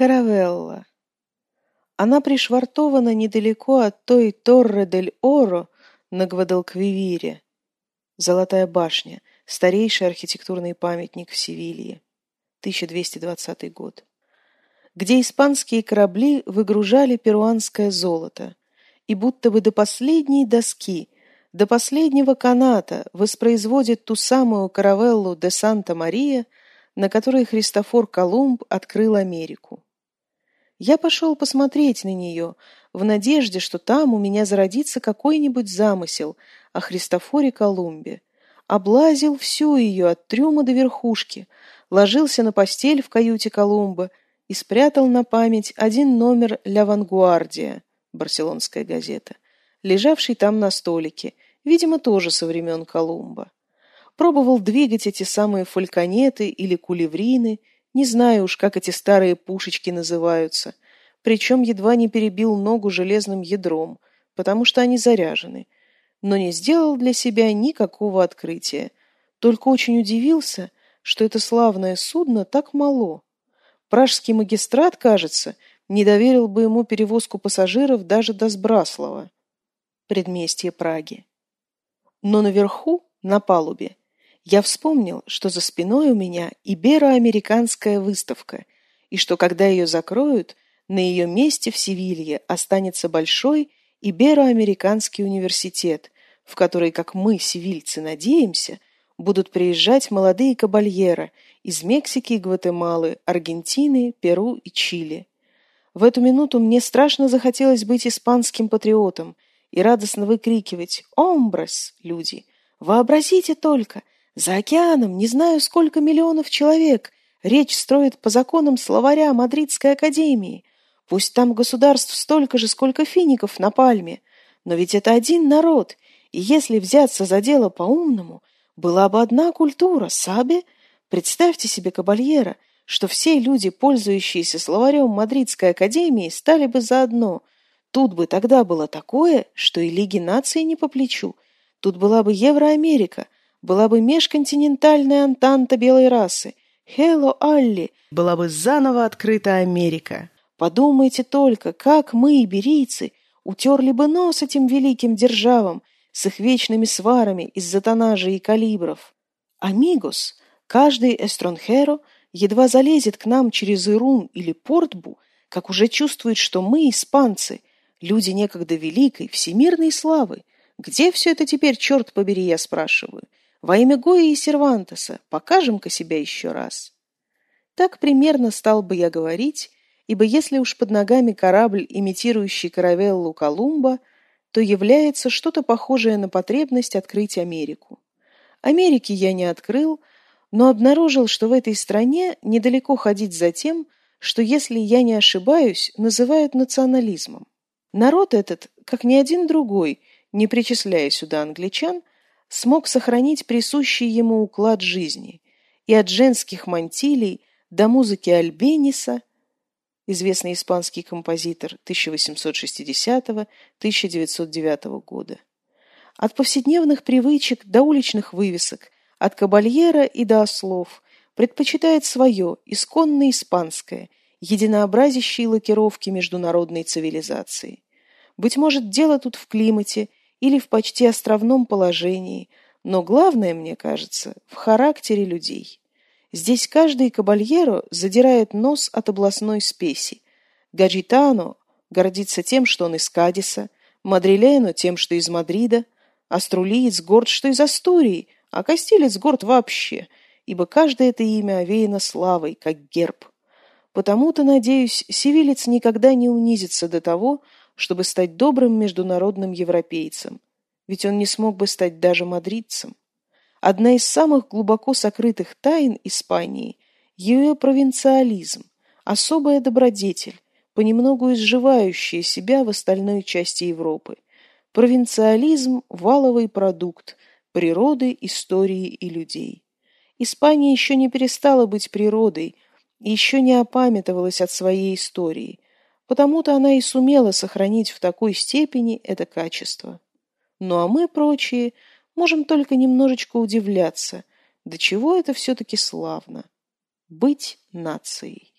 Каравелла. Она пришвартована недалеко от той Торре-дель-Оро на Гвадалквивире. Золотая башня, старейший архитектурный памятник в Севилье. 1220 год. Где испанские корабли выгружали перуанское золото. И будто бы до последней доски, до последнего каната воспроизводит ту самую каравеллу де Санта-Мария – на которой Христофор Колумб открыл Америку. Я пошел посмотреть на нее, в надежде, что там у меня зародится какой-нибудь замысел о Христофоре Колумбе. Облазил всю ее от трюма до верхушки, ложился на постель в каюте Колумба и спрятал на память один номер «Ля Вангуардия» барселонская газета, лежавший там на столике, видимо, тоже со времен Колумба. Пробовал двигать эти самые фальконеты или кулеврины, не знаю уж, как эти старые пушечки называются, причем едва не перебил ногу железным ядром, потому что они заряжены, но не сделал для себя никакого открытия, только очень удивился, что это славное судно так мало. Пражский магистрат, кажется, не доверил бы ему перевозку пассажиров даже до Сбраслова, предместье Праги. Но наверху, на палубе, я вспомнил, что за спиной у меня ибероамериканская выставка, и что когда ее закроют, на ее месте в Севилье останется большой ибероамериканский университет, в который, как мы, севильцы, надеемся, будут приезжать молодые кабальера из Мексики и Гватемалы, Аргентины, Перу и Чили. В эту минуту мне страшно захотелось быть испанским патриотом и радостно выкрикивать «Омбрес, люди! Вообразите только! За океаном не знаю сколько миллионов человек. Речь строит по законам словаря Мадридской академии. Пусть там государств столько же, сколько фиников на пальме. Но ведь это один народ, и если взяться за дело по-умному, была бы одна культура, саби. Представьте себе, кабальера, что все люди, пользующиеся словарем Мадридской академии, стали бы заодно. Тут бы тогда было такое, что и Лиги наций не по плечу. Тут была бы Евроамерика – была бы межконтинентальная антанта белой расы. Хелло Алли была бы заново открыта Америка. Подумайте только, как мы, иберийцы, утерли бы нос этим великим державам с их вечными сварами из-за тонажей и калибров. Амигос, каждый эстронхеро едва залезет к нам через Ирун или Портбу, как уже чувствует, что мы, испанцы, люди некогда великой, всемирной славы. Где все это теперь, черт побери, я спрашиваю? Во имя Гои и Сервантеса покажем-ка себя еще раз. Так примерно стал бы я говорить, ибо если уж под ногами корабль, имитирующий каравеллу Колумба, то является что-то похожее на потребность открыть Америку. Америки я не открыл, но обнаружил, что в этой стране недалеко ходить за тем, что, если я не ошибаюсь, называют национализмом. Народ этот, как ни один другой, не причисляя сюда англичан, смог сохранить присущий ему уклад жизни, и от женских мантилей до музыки Альбениса, известный испанский композитор 1860-1909 года, от повседневных привычек до уличных вывесок, от кабальера и до ослов, предпочитает свое, исконно испанское, единообразящей лакировки международной цивилизации. Быть может, дело тут в климате – или в почти островном положении, но главное, мне кажется, в характере людей. Здесь каждый кабальеро задирает нос от областной спеси. Гаджитано гордится тем, что он из Кадиса, Мадрилено тем, что из Мадрида, Аструлиец горд, что из Астурии, а Кастилец горд вообще, ибо каждое это имя овеяно славой, как герб. Потому-то, надеюсь, севилец никогда не унизится до того, чтобы стать добрым международным европейцем, ведь он не смог бы стать даже мадридцем. Одна из самых глубоко сокрытых тайн Испании – ее провинциализм, особая добродетель, понемногу изживающая себя в остальной части Европы. Провинциализм – валовый продукт природы, истории и людей. Испания еще не перестала быть природой, еще не опамятовалась от своей истории – Потому-то она и сумела сохранить в такой степени это качество. Ну а мы, прочие, можем только немножечко удивляться, до чего это все-таки славно – быть нацией.